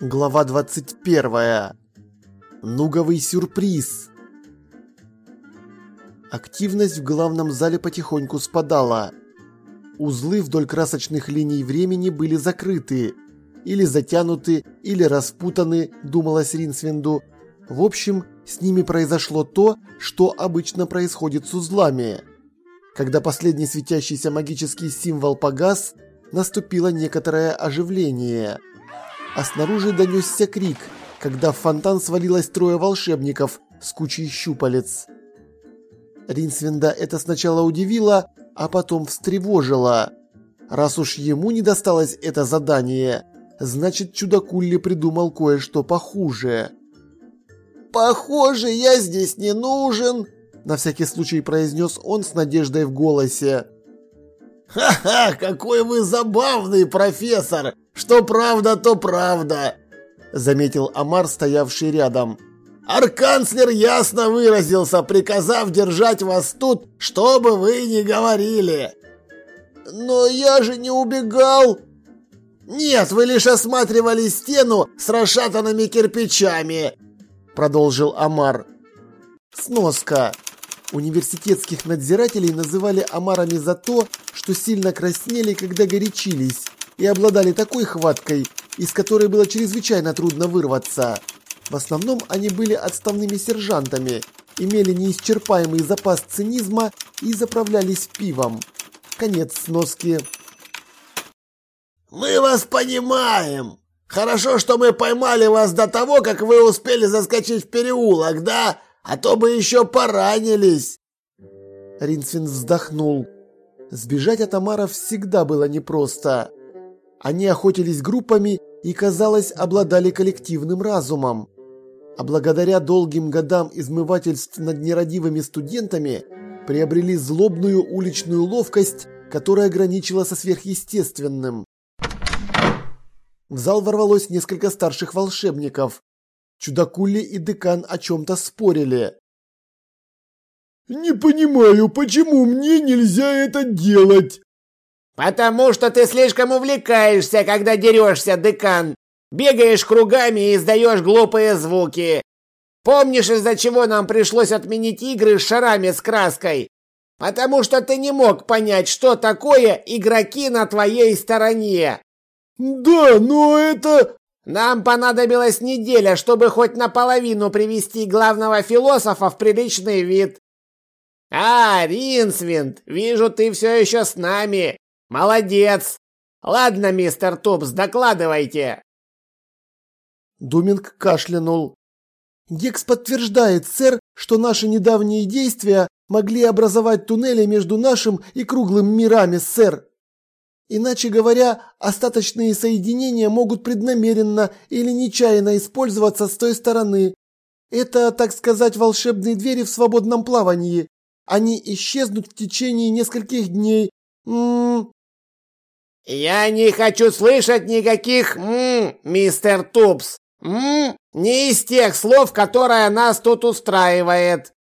Глава 21. Нуговый сюрприз. Активность в главном зале потихоньку спадала. Узлы вдоль красочных линий времени были закрыты, или затянуты, или распутаны, думалось Ринсвинду. В общем, с ними произошло то, что обычно происходит с узлами. Когда последний светящийся магический символ погас, наступило некоторое оживление. А снаружи донесся крик, когда в фонтан свалилось трое волшебников с кучей щупалец. Ринсвинда это сначала удивило, а потом встревожило. Раз уж ему не досталось это задание, значит чудакулли придумал кое-что похуже. «Похоже, я здесь не нужен», – на всякий случай произнес он с надеждой в голосе. «Ха-ха, какой вы забавный профессор! Что правда, то правда!» Заметил Амар, стоявший рядом. «Арканцлер ясно выразился, приказав держать вас тут, что бы вы ни говорили!» «Но я же не убегал!» «Нет, вы лишь осматривали стену с расшатанными кирпичами!» Продолжил Амар. Сноска. Университетских надзирателей называли омарами за то, что сильно краснели, когда горячились, и обладали такой хваткой, из которой было чрезвычайно трудно вырваться. В основном они были отставными сержантами, имели неисчерпаемый запас цинизма и заправлялись пивом. Конец сноски. «Мы вас понимаем. Хорошо, что мы поймали вас до того, как вы успели заскочить в переулок, да? А то бы еще поранились!» Ринсвин вздохнул. Сбежать от Амаров всегда было непросто. Они охотились группами и, казалось, обладали коллективным разумом. А благодаря долгим годам измывательств над нерадивыми студентами приобрели злобную уличную ловкость, которая граничила со сверхъестественным. В зал ворвалось несколько старших волшебников. Чудакули и декан о чем-то спорили. «Не понимаю, почему мне нельзя это делать?» «Потому что ты слишком увлекаешься, когда дерешься, декан. Бегаешь кругами и издаешь глупые звуки. Помнишь, из-за чего нам пришлось отменить игры с шарами с краской? Потому что ты не мог понять, что такое игроки на твоей стороне». «Да, но это...» Нам понадобилась неделя, чтобы хоть наполовину привести главного философа в приличный вид. А, Ринсвинд, вижу, ты все еще с нами. Молодец. Ладно, мистер Тупс, докладывайте. Думинг кашлянул. Гекс подтверждает, сэр, что наши недавние действия могли образовать туннели между нашим и круглым мирами, сэр. Иначе говоря, остаточные соединения могут преднамеренно или нечаянно использоваться с той стороны. Это, так сказать, волшебные двери в свободном плавании. Они исчезнут в течение нескольких дней. М -м -м. Я не хочу слышать никаких м, мистер Тупс. М, не из тех слов, которые нас тут устраивает.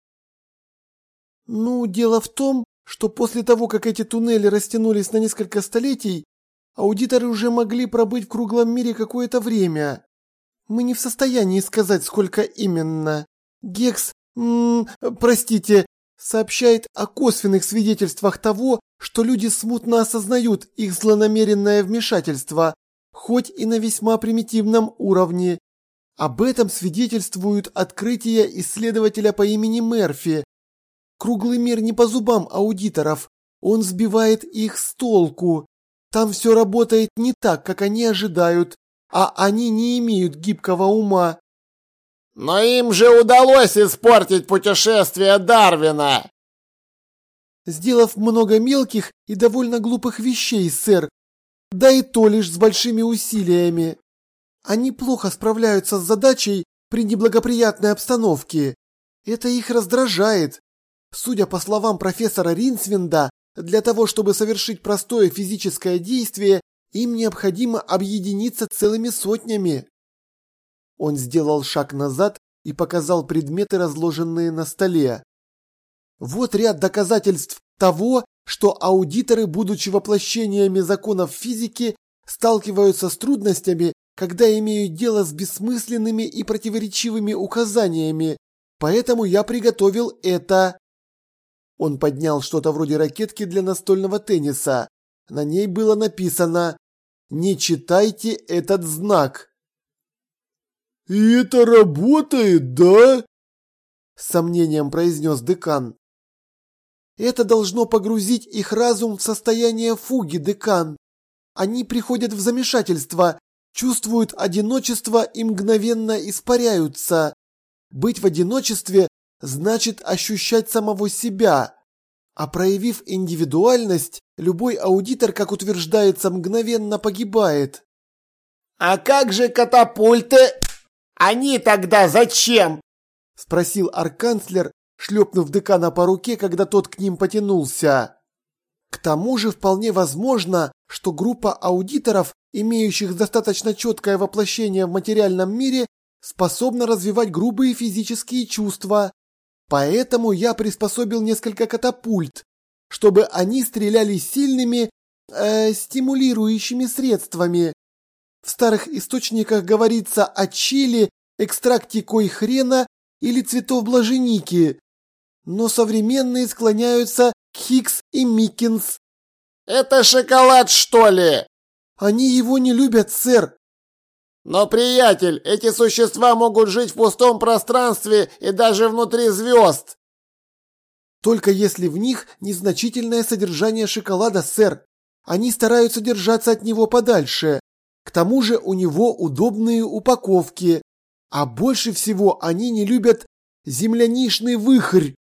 Ну, дело в том, что после того, как эти туннели растянулись на несколько столетий, аудиторы уже могли пробыть в круглом мире какое-то время. Мы не в состоянии сказать, сколько именно. Гекс, м -м, простите, сообщает о косвенных свидетельствах того, что люди смутно осознают их злонамеренное вмешательство, хоть и на весьма примитивном уровне. Об этом свидетельствуют открытия исследователя по имени Мерфи, Круглый мир не по зубам аудиторов, он сбивает их с толку. Там все работает не так, как они ожидают, а они не имеют гибкого ума. Но им же удалось испортить путешествие Дарвина. Сделав много мелких и довольно глупых вещей, сэр, да и то лишь с большими усилиями. Они плохо справляются с задачей при неблагоприятной обстановке. Это их раздражает. Судя по словам профессора Ринсвинда, для того, чтобы совершить простое физическое действие, им необходимо объединиться целыми сотнями. Он сделал шаг назад и показал предметы, разложенные на столе. Вот ряд доказательств того, что аудиторы, будучи воплощениями законов физики, сталкиваются с трудностями, когда имею дело с бессмысленными и противоречивыми указаниями, поэтому я приготовил это. Он поднял что-то вроде ракетки для настольного тенниса. На ней было написано «Не читайте этот знак». «И это работает, да?» С сомнением произнес декан. Это должно погрузить их разум в состояние фуги, декан. Они приходят в замешательство, чувствуют одиночество и мгновенно испаряются. Быть в одиночестве значит ощущать самого себя. А проявив индивидуальность, любой аудитор, как утверждается, мгновенно погибает. «А как же катапульты? Они тогда зачем?» Спросил арканцлер, шлепнув декана по руке, когда тот к ним потянулся. К тому же вполне возможно, что группа аудиторов, имеющих достаточно четкое воплощение в материальном мире, способна развивать грубые физические чувства. Поэтому я приспособил несколько катапульт, чтобы они стреляли сильными, э, стимулирующими средствами. В старых источниках говорится о чили, экстракте кой хрена или цветов блаженики но современные склоняются к Хикс и Миккинс. «Это шоколад, что ли?» «Они его не любят, сэр». «Но, приятель, эти существа могут жить в пустом пространстве и даже внутри звезд». «Только если в них незначительное содержание шоколада, сэр. Они стараются держаться от него подальше. К тому же у него удобные упаковки. А больше всего они не любят землянишный выхрь.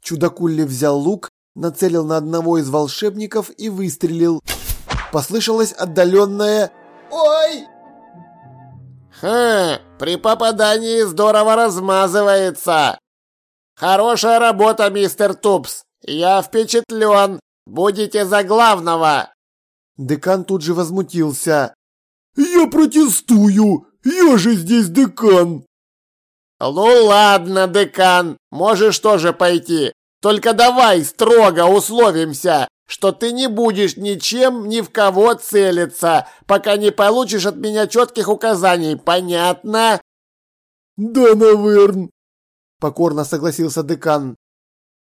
Чудакулли взял лук, нацелил на одного из волшебников и выстрелил. Послышалось отдаленное «Ой!». «Хм, при попадании здорово размазывается. Хорошая работа, мистер Тупс. Я впечатлен. Будете за главного!» Декан тут же возмутился. «Я протестую! Я же здесь декан!» «Ну ладно, декан, можешь тоже пойти. Только давай строго условимся, что ты не будешь ничем ни в кого целиться, пока не получишь от меня четких указаний, понятно?» «Да, наверное», — покорно согласился декан.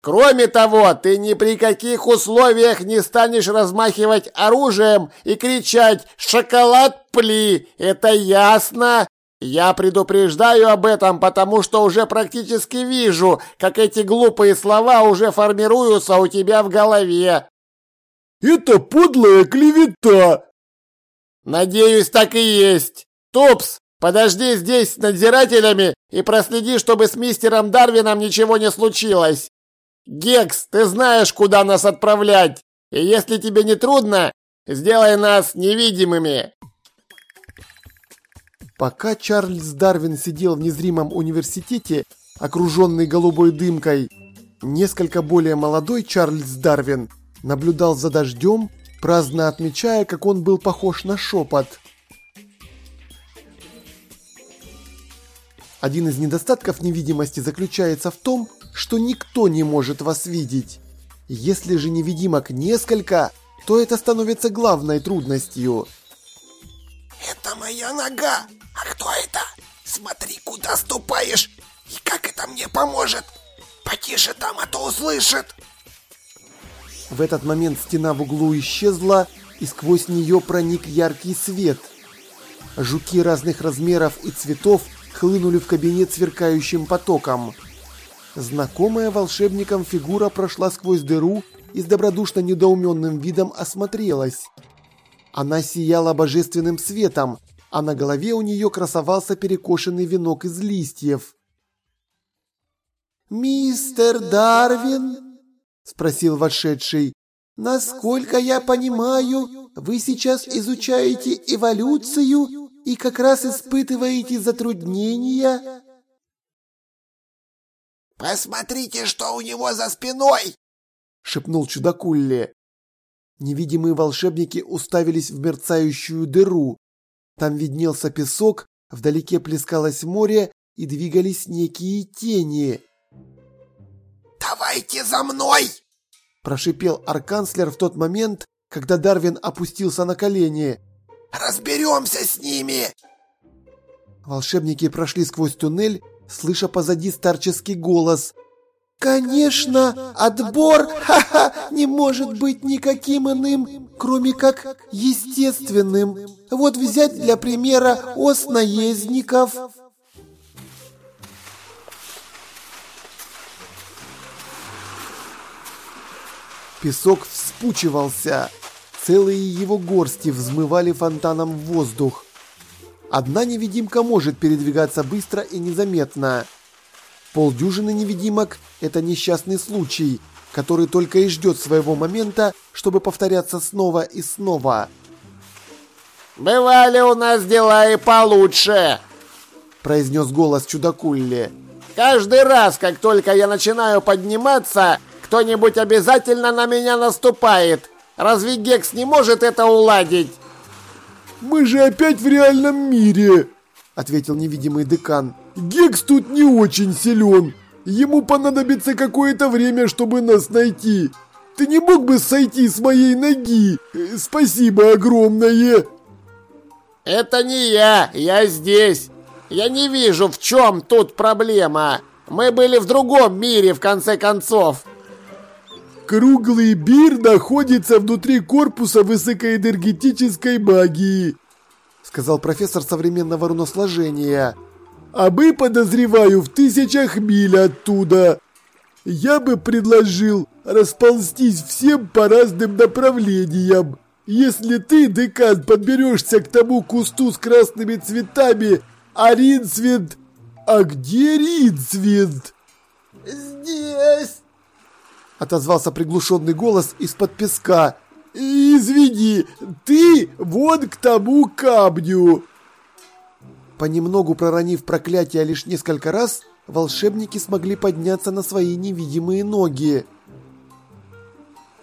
«Кроме того, ты ни при каких условиях не станешь размахивать оружием и кричать «Шоколад пли!» Это ясно?» Я предупреждаю об этом, потому что уже практически вижу, как эти глупые слова уже формируются у тебя в голове. Это подлая клевета. Надеюсь, так и есть. Топс, подожди здесь с надзирателями и проследи, чтобы с мистером Дарвином ничего не случилось. Гекс, ты знаешь, куда нас отправлять. И если тебе не трудно, сделай нас невидимыми. Пока Чарльз Дарвин сидел в незримом университете, окруженный голубой дымкой, несколько более молодой Чарльз Дарвин наблюдал за дождем, праздно отмечая, как он был похож на шепот. Один из недостатков невидимости заключается в том, что никто не может вас видеть. Если же невидимок несколько, то это становится главной трудностью. «Это моя нога!» «А кто это? Смотри, куда ступаешь! И как это мне поможет? Потише там, а то услышит!» В этот момент стена в углу исчезла, и сквозь нее проник яркий свет. Жуки разных размеров и цветов хлынули в кабинет сверкающим потоком. Знакомая волшебникам фигура прошла сквозь дыру и с добродушно недоуменным видом осмотрелась. Она сияла божественным светом, а на голове у нее красовался перекошенный венок из листьев. «Мистер Дарвин?» – спросил вошедший. «Насколько я понимаю, вы сейчас изучаете эволюцию и как раз испытываете затруднения?» «Посмотрите, что у него за спиной!» – шепнул чудакулли. Невидимые волшебники уставились в мерцающую дыру. Там виднелся песок, вдалеке плескалось море и двигались некие тени. «Давайте за мной!» – прошипел арканцлер в тот момент, когда Дарвин опустился на колени. разберемся с ними!» Волшебники прошли сквозь туннель, слыша позади старческий голос. «Конечно, отбор ха-ха, не может быть никаким иным, кроме как естественным. Вот взять для примера ос наездников». Песок вспучивался. Целые его горсти взмывали фонтаном в воздух. Одна невидимка может передвигаться быстро и незаметно. Полдюжины невидимок – это несчастный случай, который только и ждет своего момента, чтобы повторяться снова и снова. «Бывали у нас дела и получше», – произнес голос чудакулли. «Каждый раз, как только я начинаю подниматься, кто-нибудь обязательно на меня наступает. Разве Гекс не может это уладить?» «Мы же опять в реальном мире!» — ответил невидимый декан. «Гекс тут не очень силен. Ему понадобится какое-то время, чтобы нас найти. Ты не мог бы сойти с моей ноги? Спасибо огромное!» «Это не я, я здесь. Я не вижу, в чем тут проблема. Мы были в другом мире, в конце концов». Круглый бир находится внутри корпуса высокоэнергетической магии, сказал профессор современного руносложения. А мы, подозреваю, в тысячах миль оттуда. Я бы предложил расползтись всем по разным направлениям. Если ты, декан, подберешься к тому кусту с красными цветами, а Ринсвинд... А где Ринсвинд? «Здесь!» Отозвался приглушенный голос из-под песка. «Извини, ты вон к тому камню!» Понемногу проронив проклятие лишь несколько раз, волшебники смогли подняться на свои невидимые ноги.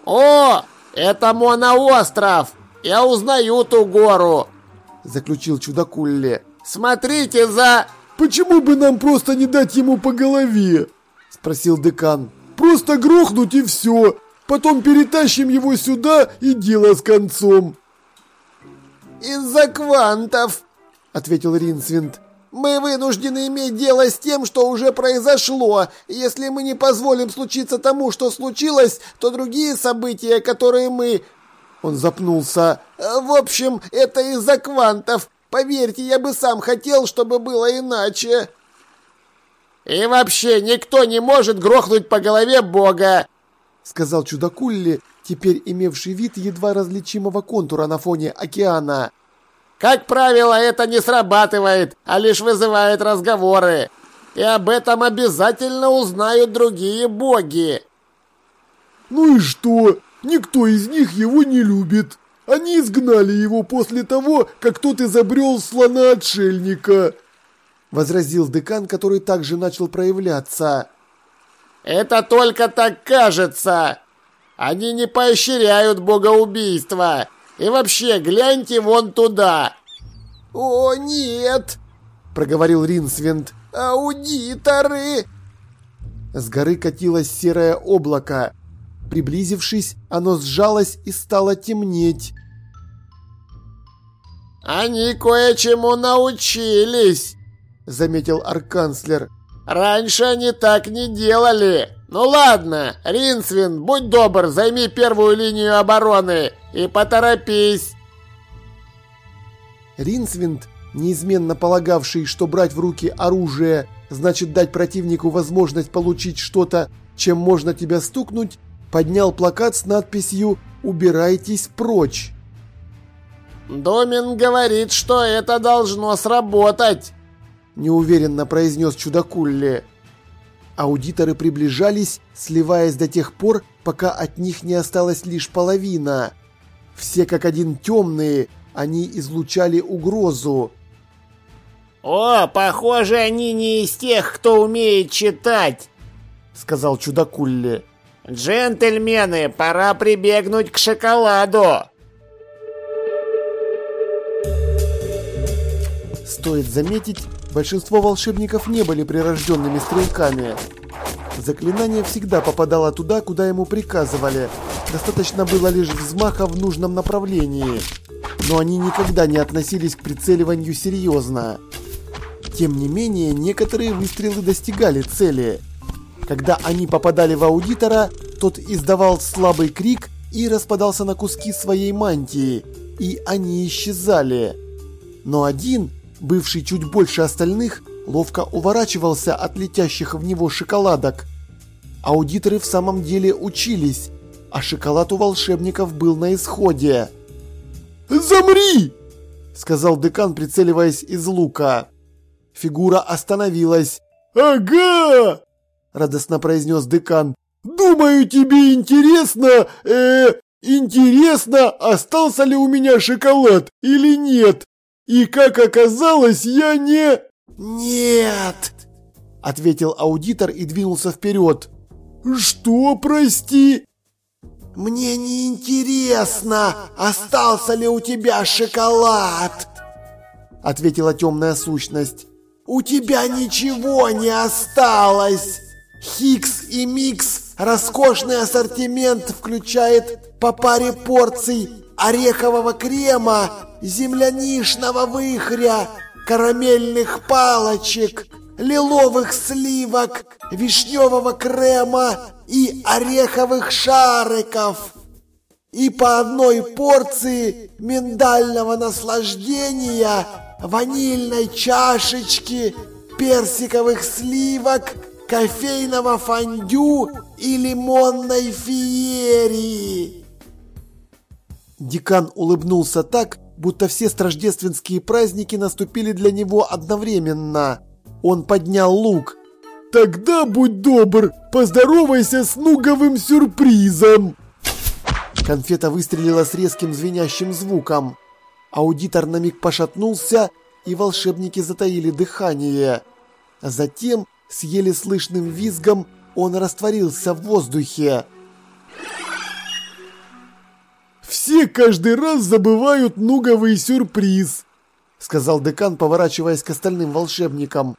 «О, это моноостров! Я узнаю ту гору!» Заключил чудакулли. «Смотрите за...» «Почему бы нам просто не дать ему по голове?» Спросил декан. Просто грохнуть и все. Потом перетащим его сюда и дело с концом. «Из-за квантов», — ответил Ринсвинд. «Мы вынуждены иметь дело с тем, что уже произошло. Если мы не позволим случиться тому, что случилось, то другие события, которые мы...» Он запнулся. «В общем, это из-за квантов. Поверьте, я бы сам хотел, чтобы было иначе». «И вообще никто не может грохнуть по голове Бога!» Сказал чудакулли, теперь имевший вид едва различимого контура на фоне океана. «Как правило, это не срабатывает, а лишь вызывает разговоры. И об этом обязательно узнают другие боги!» «Ну и что? Никто из них его не любит!» Они изгнали его после того, как тот изобрел слона-отшельника возразил декан, который также начал проявляться. «Это только так кажется! Они не поощряют богоубийство! И вообще, гляньте вон туда!» «О, нет!» – проговорил Ринсвинд. «Аудиторы!» С горы катилось серое облако. Приблизившись, оно сжалось и стало темнеть. «Они кое-чему научились!» — заметил арканцлер. «Раньше они так не делали. Ну ладно, Ринсвин, будь добр, займи первую линию обороны и поторопись». Ринсвинд, неизменно полагавший, что брать в руки оружие значит дать противнику возможность получить что-то, чем можно тебя стукнуть, поднял плакат с надписью «Убирайтесь прочь». «Домин говорит, что это должно сработать», неуверенно произнес чудакулли. Аудиторы приближались, сливаясь до тех пор, пока от них не осталась лишь половина. Все как один темные, они излучали угрозу. «О, похоже, они не из тех, кто умеет читать», — сказал чудакулли. «Джентльмены, пора прибегнуть к шоколаду!» Стоит заметить, Большинство волшебников не были прирожденными стрелками. Заклинание всегда попадало туда, куда ему приказывали. Достаточно было лишь взмаха в нужном направлении. но они никогда не относились к прицеливанию серьезно. Тем не менее, некоторые выстрелы достигали цели. Когда они попадали в аудитора, тот издавал слабый крик и распадался на куски своей мантии, и они исчезали. Но один, бывший чуть больше остальных, ловко уворачивался от летящих в него шоколадок. Аудиторы в самом деле учились, а шоколад у волшебников был на исходе. «Замри!» – сказал декан, прицеливаясь из лука. Фигура остановилась. «Ага!» – радостно произнес декан. «Думаю, тебе интересно, э, интересно, остался ли у меня шоколад или нет. И как оказалось, я не...» «Нет!» – ответил аудитор и двинулся вперед. «Что, прости?» «Мне не интересно, остался ли у тебя шоколад!» Ответила темная сущность. «У тебя ничего не осталось! Хикс и Микс роскошный ассортимент включает по паре порций орехового крема, земляничного выхря, карамельных палочек, лиловых сливок, вишневого крема и ореховых шариков. И по одной порции миндального наслаждения, ванильной чашечки, персиковых сливок, кофейного фондю и лимонной феерии. Декан улыбнулся так, будто все рождественские праздники наступили для него одновременно. Он поднял лук. «Тогда, будь добр, поздоровайся с нуговым сюрпризом!» Конфета выстрелила с резким звенящим звуком. Аудитор на миг пошатнулся, и волшебники затаили дыхание. Затем, с еле слышным визгом, он растворился в воздухе. «Все каждый раз забывают нуговый сюрприз», — сказал декан, поворачиваясь к остальным волшебникам.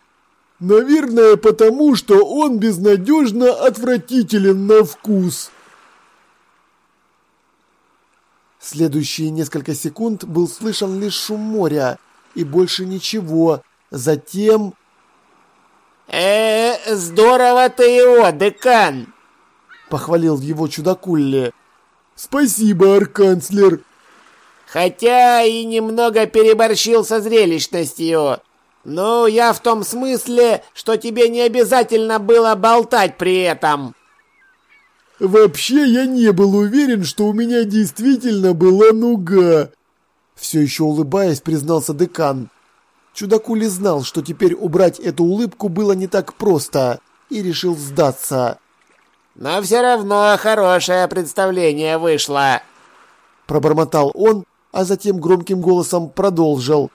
«Наверное, потому что он безнадежно отвратителен на вкус». Следующие несколько секунд был слышен лишь шум моря, и больше ничего. Затем... э, -э здорово ты его, декан!» — похвалил его чудакулли. «Спасибо, арканцлер!» «Хотя и немного переборщил со зрелищностью. Ну, я в том смысле, что тебе не обязательно было болтать при этом!» Вообще я не был уверен, что у меня действительно была нуга. Все еще улыбаясь, признался декан. Чудакули знал, что теперь убрать эту улыбку было не так просто, и решил сдаться. «Но все равно хорошее представление вышло», – пробормотал он, а затем громким голосом продолжил.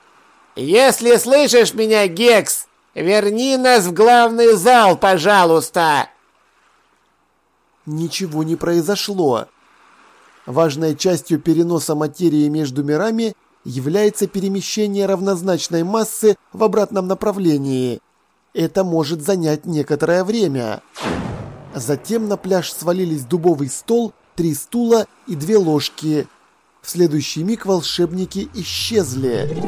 «Если слышишь меня, Гекс, верни нас в главный зал, пожалуйста!» ничего не произошло. Важной частью переноса материи между мирами является перемещение равнозначной массы в обратном направлении. Это может занять некоторое время. Затем на пляж свалились дубовый стол, три стула и две ложки. В следующий миг волшебники исчезли.